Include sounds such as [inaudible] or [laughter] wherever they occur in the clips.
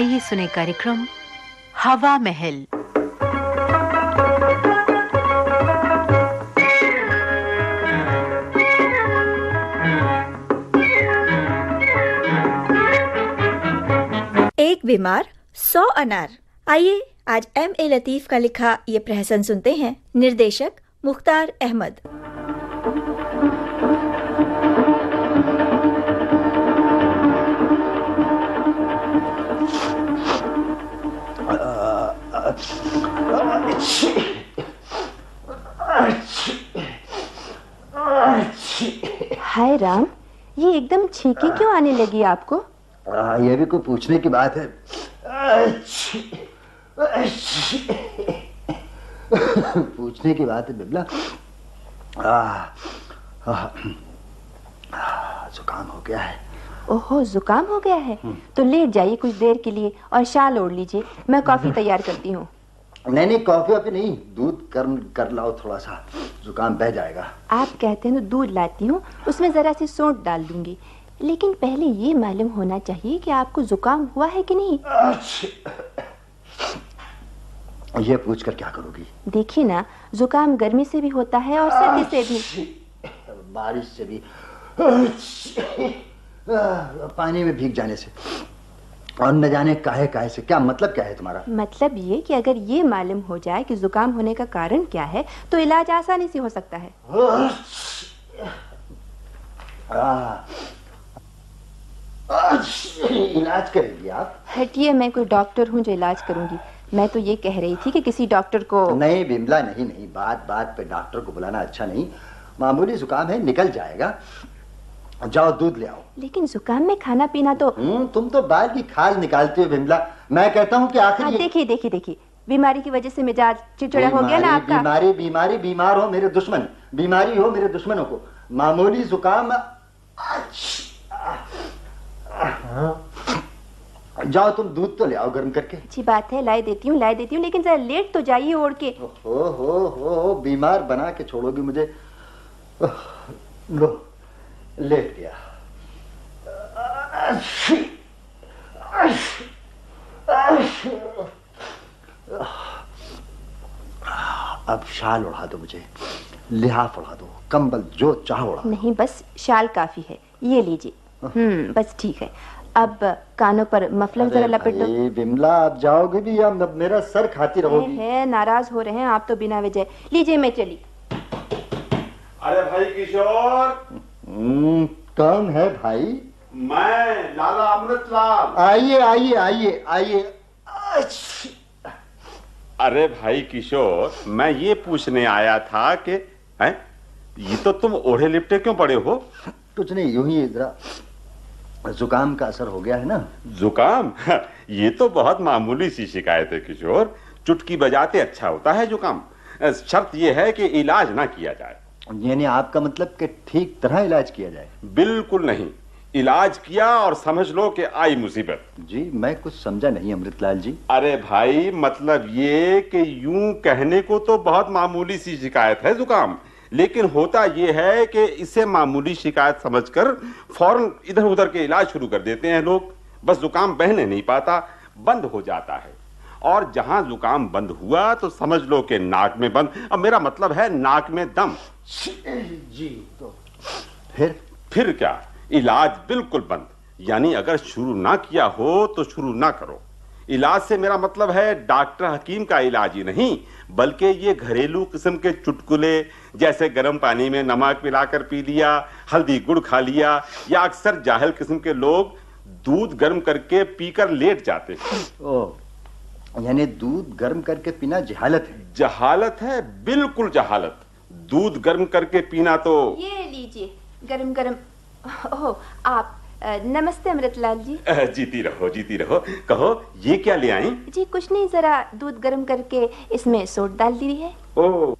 आइए सुने कार्यक्रम हवा महल। एक बीमार, सौ अनार। आइए, आज एम ए लतीफ का लिखा ये प्रहसन सुनते हैं। निर्देशक मुख्तार अहमद। हाय राम ये एकदम छींकी क्यों आने लगी आपको? आ, ये भी कोई पूछने की बात है? पूछने की बात है बिबला। जुकाम हो गया है। ओहो जुकाम हो गया है? तो लेट जाइए कुछ देर के लिए और शाल ओढ़ लीजिए मैं कॉफ़ी [laughs] तैयार करती हूँ। नहीं नहीं कॉफ़ी वॉफी नहीं दूध गर्म कर लाओ थोड़ा सा जुकाम बह जाएगा। आप कहते हैं तो दूध लाती हूँ उसमें जरा सी सौंठ डाल दूँगी। लेकिन पहले ये मालूम होना चाहिए कि आपको जुकाम हुआ है कि नहीं। ये पूछ कर क्या करोगी? देखिए ना जुकाम गर्मी से भी होता है और सर्दी से भी। बारिश से भी। पानी में भीग जाने से। और न जाने काहे काहे से। क्या मतलब क्या है तुम्हारा? मतलब ये कि अगर ये मालूम हो जाए कि जुकाम होने का कारण क्या है तो इलाज आसानी से हो सकता है। इलाज करेगी आप? हटिए मैं कोई डॉक्टर हूँ जो इलाज करूँगी। मैं तो ये कह रही थी कि किसी डॉक्टर को नहीं बिमला नहीं नहीं बात बात पे डॉक्टर को बुलाना अच्छा नहीं। मामूली जुकाम है निकल जाएगा। जाओ दूध ले आओ। लेकिन जुकाम में खाना पीना तो हम्म तुम तो बाल की खाल निकालती हो बिमला मैं कहता हूँ कि आखिर हाँ देखिए देखिए देखिए। बीमारी की वजह से मिजाज चिड़चिड़ा हो गया ना आपका। बीमारी बीमारी बीमार हो मेरे दुश्मन। बीमारी हो मेरे दुश्मनों को। मामूली जुकाम जाओ तुम दूध तो ले आओ गर्म करके। अच्छी बात है लाई देती हूँ लाई देती हूँ लेकिन जरा लेट तो जाइए ओढ़ के। हो हो हो हो बीमार बना के छोड़ोगी मुझे। लो। लेट गया अब शाल उड़ा दो मुझे लिहाफ उड़ा दो कंबल जो चाह उड़ा नहीं बस शाल काफ़ी है ये लीजिए। हम्म बस ठीक है। अब कानों पर मफलर जरा लपेट दो। बिमला आप जाओगे भी या मेरा सर खाती है, रहोगी? है नाराज़ हो रहे हैं आप तो बिना वजह। लीजिए मैं चली। अरे भाई किशोर कौन है भाई मैं लाला अमृतलाल। आइए आइए आइए आइए। अरे भाई किशोर मैं ये पूछने आया था कि हैं? ये तो तुम ओढ़े लिपटे क्यों पड़े हो? कुछ नहीं यूँ ही जरा जुकाम का असर हो गया है ना? जुकाम? [laughs] ये तो बहुत मामूली सी शिकायत है किशोर। चुटकी बजाते अच्छा होता है जुकाम। शर्त ये है कि इलाज ना किया जाए। यानी आपका मतलब कि ठीक तरह इलाज किया जाए। बिल्कुल नहीं। इलाज किया और समझ लो कि आई मुसीबत। जी मैं कुछ समझा नहीं अमृतलाल जी। अरे भाई मतलब ये कि यूँ कहने को तो बहुत मामूली सी शिकायत है जुकाम लेकिन होता ये है कि इसे मामूली शिकायत समझकर फ़ौरन इधर उधर के इलाज शुरू कर देते हैं लोग। बस जुकाम बहने नहीं पाता बंद हो जाता है। और जहाँ जुकाम बंद हुआ तो समझ लो कि नाक में बंद। अब मेरा मतलब है नाक में दम। जी तो। फिर फिर क्या? इलाज बिल्कुल बंद। यानी अगर शुरू ना किया हो तो शुरू ना करो। इलाज से मेरा मतलब है डॉक्टर हकीम का इलाज ही नहीं बल्कि ये घरेलू किस्म के चुटकुले जैसे गर्म पानी में नमक मिलाकर पी लिया हल्दी गुड़ खा लिया या अक्सर जाहिल किस्म के लोग दूध गर्म करके पीकर लेट जाते हैं। यानी दूध गर्म करके पीना जहालत है। जहालत है बिल्कुल जहालत। दूध गर्म करके पीना तो ये लीजिए गर्म गर्म। ओह आप नमस्ते अमृतलाल जी। जीती रहो जीती रहो। कहो ये क्या ले आई? जी कुछ नहीं जरा दूध गर्म करके इसमें सोट डाल दी है। ओ।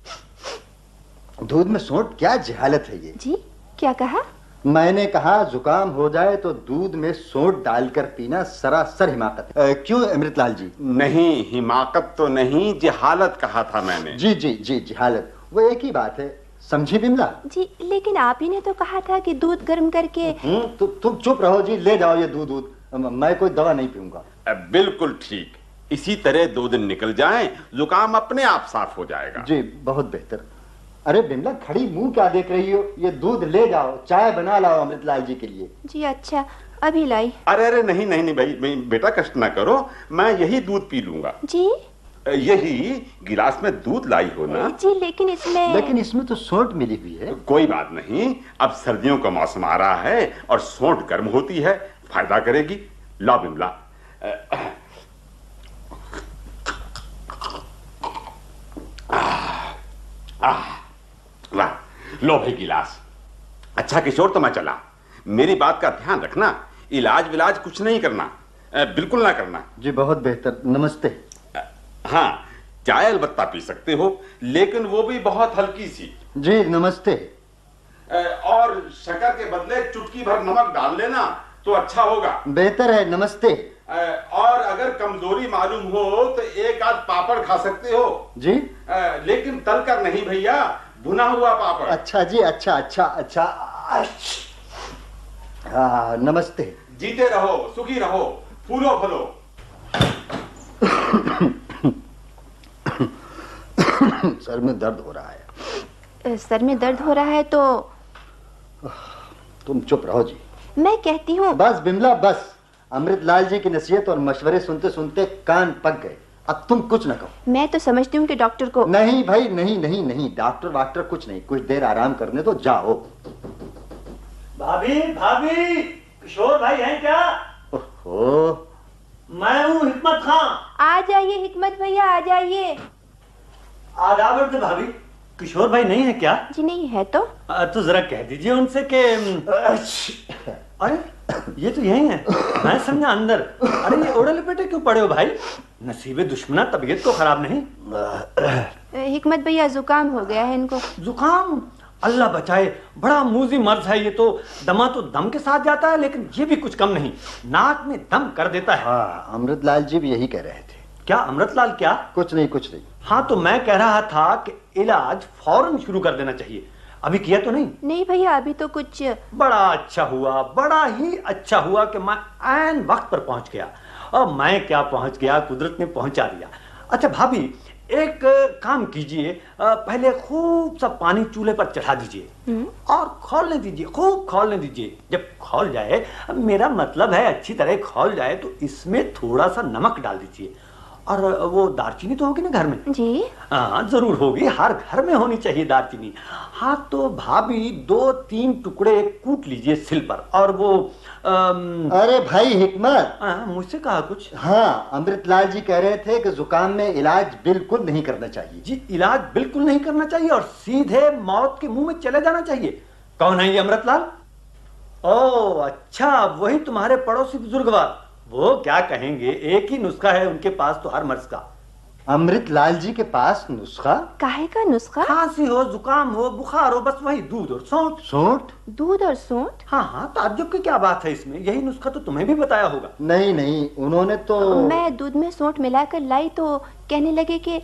दूध में सोट क्या जहालत है ये? जी क्या कहा? मैंने कहा जुकाम हो जाए तो दूध में सोट डालकर पीना सरासर हिमाकत है। अ, क्यों अमृतलाल जी? नहीं हिमाकत तो नहीं जहालत कहा था मैंने। जी जी जी जहालत। वो एक ही बात है। समझी बिमला? जी लेकिन आप ही ने तो कहा था कि दूध गर्म करके हम्म, तु, तुम चुप रहो जी ले जाओ ये दूध दूध। मैं कोई दवा नहीं पीऊँगा। बिल्कुल ठीक। इसी तरह दो दिन निकल जाएँ जुकाम अपने आप साफ़ हो जाएगा। जी बहुत बेहतर। अरे बिमला खड़ी मुँह क्या देख रही हो? ये दूध ले जाओ चाय बना लाओ अमृतलाल जी के लिए। जी अच्छा अभी लाई। अरे अरे नहीं नहीं नहीं भाई भाई, बेटा कष्ट ना करो मैं यही दूध पी लूँगा। जी? यही गिलास में दूध लाई हो ना। जी लेकिन इसमें लेकिन इसमें तो सोंठ मिली हुई है। कोई बात नहीं अब सर्दियों का मौसम आ रहा है और सोट गर्म होती है फ़ायदा करेगी। ला बिमला। आह, लो भाई गिलास अच्छा किशोर तो मैं चला। मेरी बात का ध्यान रखना इलाज विलाज कुछ नहीं करना बिल्कुल ना करना। जी बहुत बेहतर। नमस्ते। हाँ चाय अलबत्ता पी सकते हो लेकिन वो भी बहुत हल्की सी। जी नमस्ते। और शक्कर के बदले चुटकी भर नमक डाल लेना तो अच्छा होगा। बेहतर है नमस्ते। और अगर कमज़ोरी मालूम हो तो एक आध पापड़ खा सकते हो। जी। लेकिन तल कर नहीं भैया भुना हुआ पापड़। अच्छा जी अच्छा अच्छा अच्छा। हाँ नमस्ते। जीते रहो सुखी रहो फूलो फलो। सर में दर्द हो रहा है। सर में दर्द हो रहा है तो तुम चुप रहो जी। मैं कहती हूँ बस बिमला बस। अमृत लाल जी की नसीहत और मशवरे सुनते सुनते कान पक गए। अब तुम कुछ न कहो। मैं तो समझती हूँ कि डॉक्टर को नहीं भाई नहीं नहीं नहीं। डॉक्टर वाक्टर कुछ नहीं। कुछ देर आराम करने तो जाओ। भाभी भाभी किशोर भाई हैं क्या? ओहो। मैं हूँ हिकमत खां। आ जाइए हिकमत भैया आ जाइए। आदाबर से भाभी। किशोर भाई नहीं है क्या? जी नहीं है तो? आ, तो जरा कह दीजिए उनसे कि अरे ये तो यही है। मैं समझा अंदर। अरे ये ओढ़े लपेटे क्यों पड़े हो भाई? नसीबे दुश्मना तबीयत तो खराब नहीं। हिकमत भैया जुकाम हो गया है इनको। जुकाम? अल्लाह बचाए। बड़ा मूजी मर्ज है ये तो। दमा तो दम के साथ जाता है लेकिन ये भी कुछ कम नहीं। नाक में दम कर देता है। हाँ अमृतलाल जी भी यही कह रहे थे। क्या? अमृत लाल क्या? कुछ नहीं कुछ नहीं। हाँ तो मैं कह रहा था कि इलाज फ़ौरन शुरू कर देना चाहिए। अभी किया तो नहीं? नहीं भैया अभी तो कुछ बड़ा अच्छा हुआ बड़ा ही अच्छा हुआ कि मैं ऐन वक्त पर पहुँच गया। और मैं क्या पहुँच गया कुदरत ने पहुँचा दिया। अच्छा भाभी एक काम कीजिए पहले खूब सा पानी चूल्हे पर चढ़ा दीजिए। और खोलने दीजिए खूब खोलने दीजिए। जब खोल जाए मेरा मतलब है अच्छी तरह खोल जाए तो इसमें थोड़ा सा नमक डाल दीजिए। और वो दारचीनी तो होगी ना घर में? जी। हाँ ज़रूर होगी। हर घर में होनी चाहिए दालचीनी हाँ तो भाभी दो तीन टुकड़े कूट लीजिए सिल पर। और वो अम, अरे भाई हिकमत। हाँ, मुझसे कहा कुछ। हाँ अमृतलाल जी कह रहे थे कि जुकाम में इलाज बिल्कुल नहीं करना चाहिए। जी इलाज बिल्कुल नहीं करना चाहिए और सीधे मौत के मुँह में चले जाना चाहिए। कौन है ये अमृतलाल? ओ अच्छा वही तुम्हारे पड़ोसी बुजुर्गवार। वो क्या कहेंगे? एक ही नुस्खा है उनके पास तो हर मर्ज का। अमृत लाल जी के पास नुस्खा? काहे का नुस्खा? खांसी हो जुकाम हो बुखार हो बस वही दूध और सौंठ। सोंठ? दूध और सूंठ? हाँ हाँ ताज्जुब की क्या बात है इसमें? यही नुस्खा तो तुम्हें भी बताया होगा। नहीं नहीं उन्होंने तो मैं दूध में सूंठ मिलाकर लाई तो कहने लगे कि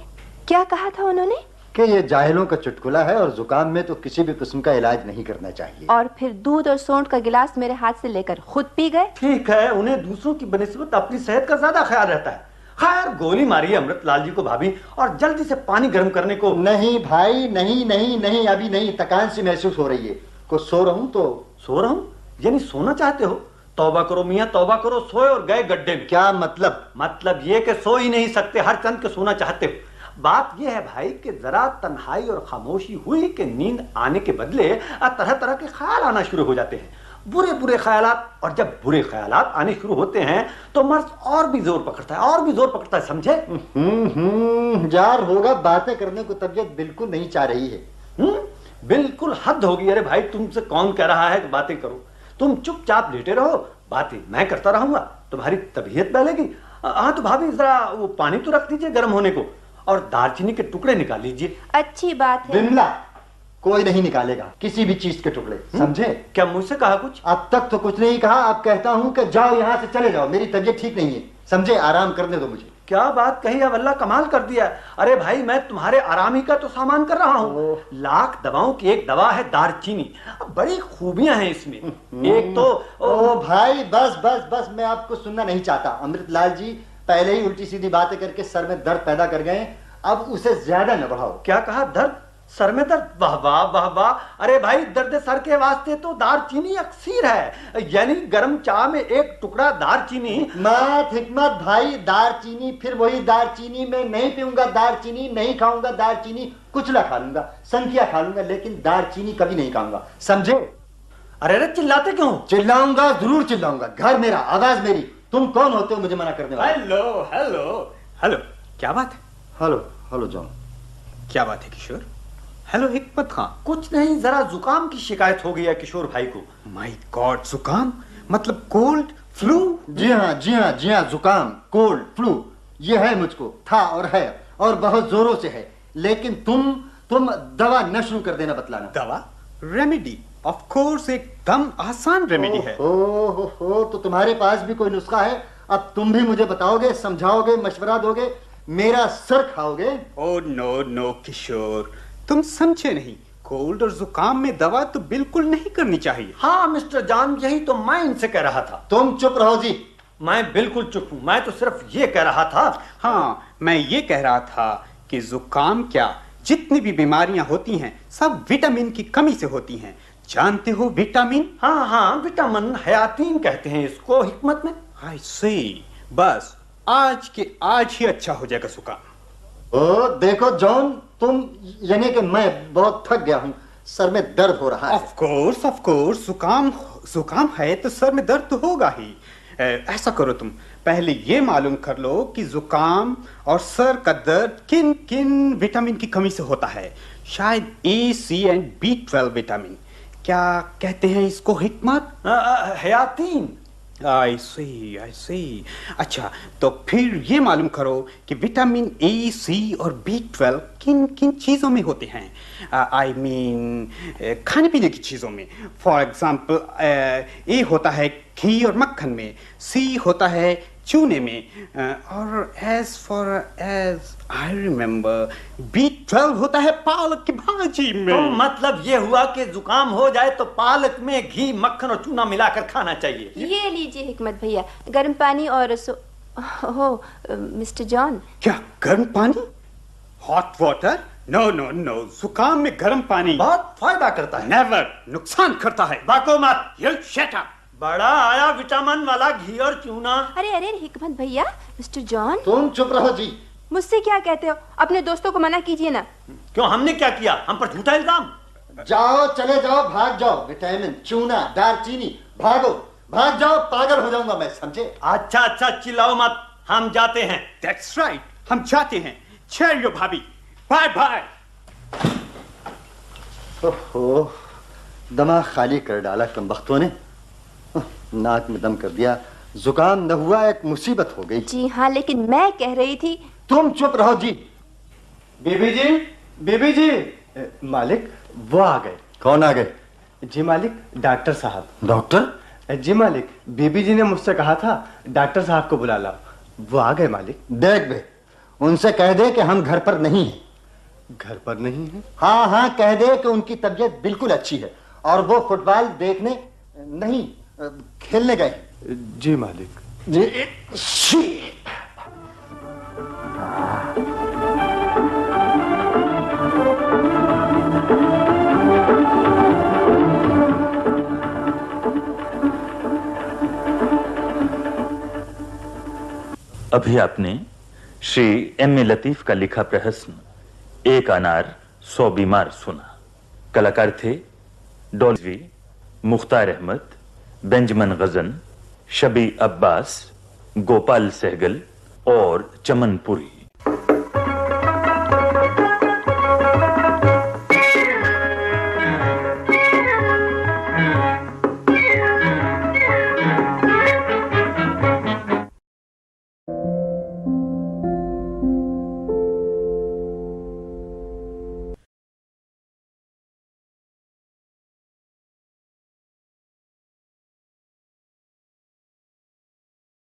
क्या कहा था उन्होंने? कि ये जाहिलों का चुटकुला है और जुकाम में तो किसी भी किस्म का इलाज नहीं करना चाहिए। और फिर दूध और सूंठ का गिलास मेरे हाथ से लेकर खुद पी गए? ठीक है उन्हें दूसरों की बनस्बत अपनी सेहत का ज़्यादा ख्याल रहता है। खैर गोली मारी है अमृतलाल जी को भाभी और जल्दी से पानी गर्म करने को नहीं भाई नहीं नहीं नहीं अभी नहीं थकान सी महसूस हो रही है। कुछ सो रहा हूँ तो सो रहा हूँ? यानी सोना चाहते हो? तौबा करो मियाँ तौबा करो सोए और गए गड्ढे में। क्या मतलब? मतलब ये कि सो ही नहीं सकते हर चंद के सोना चाहते हो। बात यह है भाई कि जरा तन्हाई और खामोशी हुई कि नींद आने के बदले तरह तरह के ख्याल आना शुरू हो जाते हैं। बुरे बुरे ख्यालात और जब बुरे ख्याल आने शुरू होते हैं तो मर्ज और भी ज़ोर पकड़ता है और भी ज़ोर पकड़ता है समझे? हम्म हम्म जार होगा बातें करने को तबीयत बिल्कुल नहीं चाह रही है। हम्म बिल्कुल हद होगी अरे भाई तुमसे कौन कह रहा है कि बातें करो? तुम चुपचाप लेटे रहो बातें मैं करता रहूँगा तुम्हारी तबीयत बहलेगी। हाँ तो भाभी जरा वो पानी तो रख दीजिए गर्म होने को। और दालचीनी के टुकड़े निकाल लीजिए। अच्छी बात है। बिमला कोई नहीं निकालेगा किसी भी चीज़ के टुकड़े समझे? क्या मुझसे कहा कुछ? अब तक तो कुछ नहीं कहा अब कहता हूँ कि जाओ यहाँ से चले जाओ मेरी तबीयत ठीक नहीं है समझे? आराम करने दो मुझे। क्या बात कही अब अल्लाह कमाल कर दिया। अरे भाई मैं तुम्हारे आरामी का तो सामान कर रहा हूँ। लाख दवाओं की एक दवा है दारचीनी। अब बड़ी खूबियाँ हैं इसमें। एक तो ओ भाई बस बस बस मैं आपको सुनना नहीं चाहता। अमृतलाल जी पहले ही उल्टी सीधी बातें करके सर में दर्द पैदा कर गए अब उसे ज़्यादा न बढ़ाओ। क्या कहा? दर्द? सर में दर्द? वाह वाह वाह वाह। अरे भाई दर्द सर के वास्ते तो दारचीनी अक्सीर है। यानी गर्म चाय में एक टुकड़ा दारचीनी मत हिकमत भाई दारचीनी फिर वही दारचीनी में नहीं पीऊँगा दारचीनी नहीं खाऊँगा दारचीनी कुचला खा लूँगा संख्या खा लूँगा लेकिन दारचीनी कभी नहीं खाऊँगा। समझे? अरे अरे चिल्लाते क्यों? चिल्लाऊँगा ज़रूर चिल्लाऊँगा। घर मेरा आवाज़ मेरी। तुम कौन होते हो मुझे मना करने वाले? हेलो हेलो हेलो क्या बात है? हेलो हेलो जॉन क्या बात है किशोर? हेलो हिकमत खां कुछ नहीं जरा जुकाम की शिकायत हो गई है किशोर भाई को। माय गॉड जुकाम? मतलब कोल्ड फ्लू जी हाँ जी हाँ जी हाँ जुकाम कोल्ड फ्लू ये है मुझको था और है और बहुत जोरों से है। लेकिन तुम तुम दवा न शुरू कर देना बतलाना। दवा? रेमेडी ऑफ़ कोर्स एकदम आसान रेमेडी है। ओ हो हो तो तुम्हारे पास भी कोई नुस्खा है? अब तुम भी मुझे बताओगे समझाओगे मशवरा दोगे मेरा सर खाओगे? Oh no no Kishore. तुम समझे नहीं कोल्ड और जुकाम में दवा तो बिल्कुल नहीं करनी चाहिए। हाँ मिस्टर जान यही तो मैं इनसे कह रहा था। तुम चुप रहो जी। मैं बिल्कुल चुप हूँ मैं तो सिर्फ़ ये कह रहा था। हाँ मैं ये कह रहा था कि जुकाम क्या जितनी भी बीमारियाँ होती हैं सब विटामिन की कमी से होती हैं। जानते हो विटामिन? हाँ हाँ विटामिन हयातीन कहते हैं इसको हिकमत में। आई सी बस आज के आज ही अच्छा हो जाएगा जुकाम ओ देखो जॉन तुम यानी कि मैं बहुत थक गया हूँ। सर में दर्द हो रहा है। ऑफ़ कोर्स ऑफ़ कोर्स जुकाम जुकाम है तो सर में दर्द तो होगा ही। ऐसा करो तुम पहले ये मालूम कर लो कि जुकाम और सर का दर्द किन किन विटामिन की कमी से होता है। शायद A C and B twelve vitamin. क्या कहते हैं इसको हिकमत? हयातीन। आई सी आई सी अच्छा तो फिर ये मालूम करो कि विटामिन ए सी और बी ट्वेल्व किन किन चीज़ों में होते हैं? आई मीन I mean, खाने पीने की चीज़ों में। फॉर एग्ज़ाम्पल ए होता है घी और मक्खन में सी होता है चूने में और as far as I remember B twelve होता है पालक की भाजी में। तो मतलब ये हुआ कि जुकाम हो जाए तो पालक में घी मक्खन और चूना मिलाकर खाना चाहिए। ये लीजिए हिकमत भैया गर्म पानी और सो हो मिस्टर जॉन। क्या गर्म पानी? Hot water no no no जुकाम में गर्म पानी। बहुत फ़ायदा करता है। नेवर नुकसान करता है। बाको मत यू शट अप बड़ा आया विटामिन वाला घी और चूना। अरे अरे हिकमत भैया मिस्टर जॉन। तुम चुप रहो जी। मुझसे क्या कहते हो? अपने दोस्तों को मना कीजिए ना। क्यों हमने क्या किया? हम पर झूठा इल्ज़ाम? जाओ चले जाओ भाग जाओ। विटामिन चूना दालचीनी भागो। भाग जाओ पागल हो जाऊँगा मैं समझे? अच्छा अच्छा चिल्लाओ मत। हम जाते हैं। दैट्स राइट हम जाते हैं। चलियो भाभी। बाय बाय ओहो दमा खाली कर डाला कम वक्तों ने। नाक में दम कर दिया। जुकाम न हुआ एक मुसीबत हो गई। जी हाँ लेकिन मैं कह रही थी तुम चुप रहो जी। बीबी जी बीबी जी। ए, मालिक वो आ गए। कौन आ गए? जी मालिक डॉक्टर साहब। डॉक्टर? जी मालिक बीबी जी ने मुझसे कहा था डॉक्टर साहब को बुला लाओ। वो आ गए मालिक। देख बे उनसे कह दे कि हम घर पर नहीं हैं। घर पर नहीं है? हाँ हाँ कह दे कि उनकी तबीयत बिल्कुल अच्छी है और वो फुटबॉल देखने नहीं खेलने गए। जी मालिक। जी अभी आपने श्री एम ए लतीफ का लिखा प्रहसन एक अनार सौ बीमार सुना। कलाकार थे डोलवी मुख्तार अहमद बेंजमन गजन शबी अब्बास गोपाल सहगल और चमनपुरी।